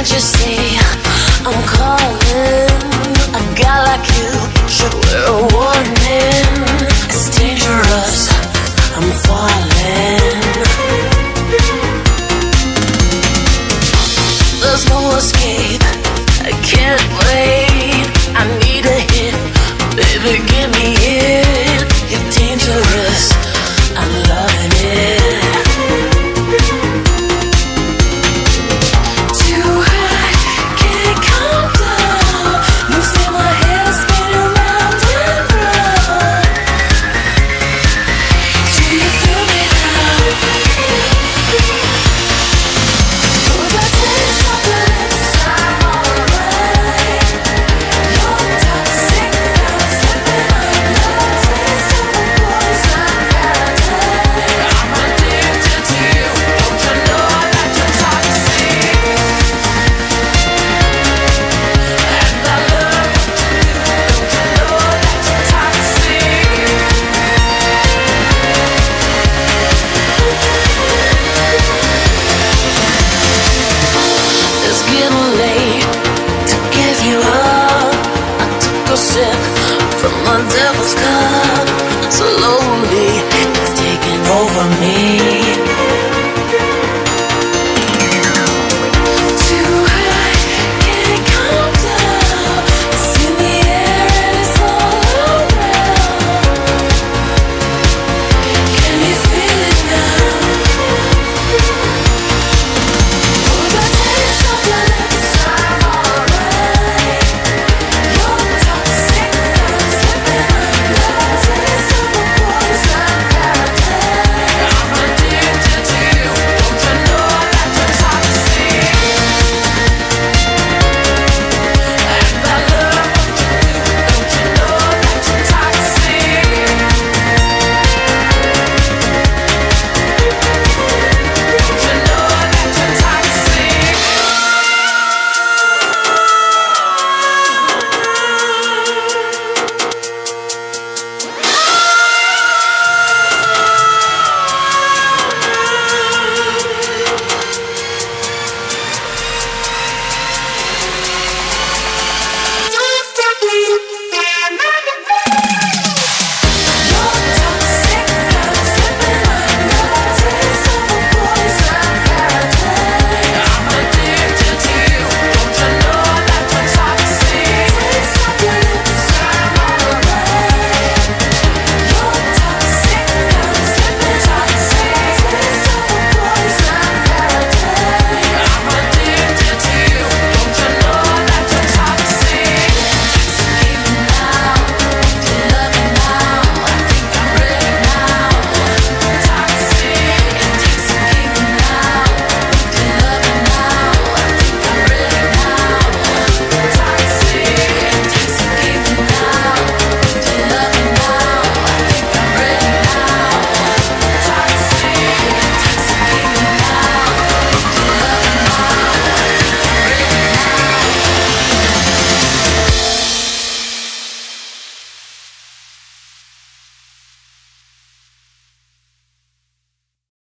Can't you see I'm calling a guy like you? from my devil's cup. So low.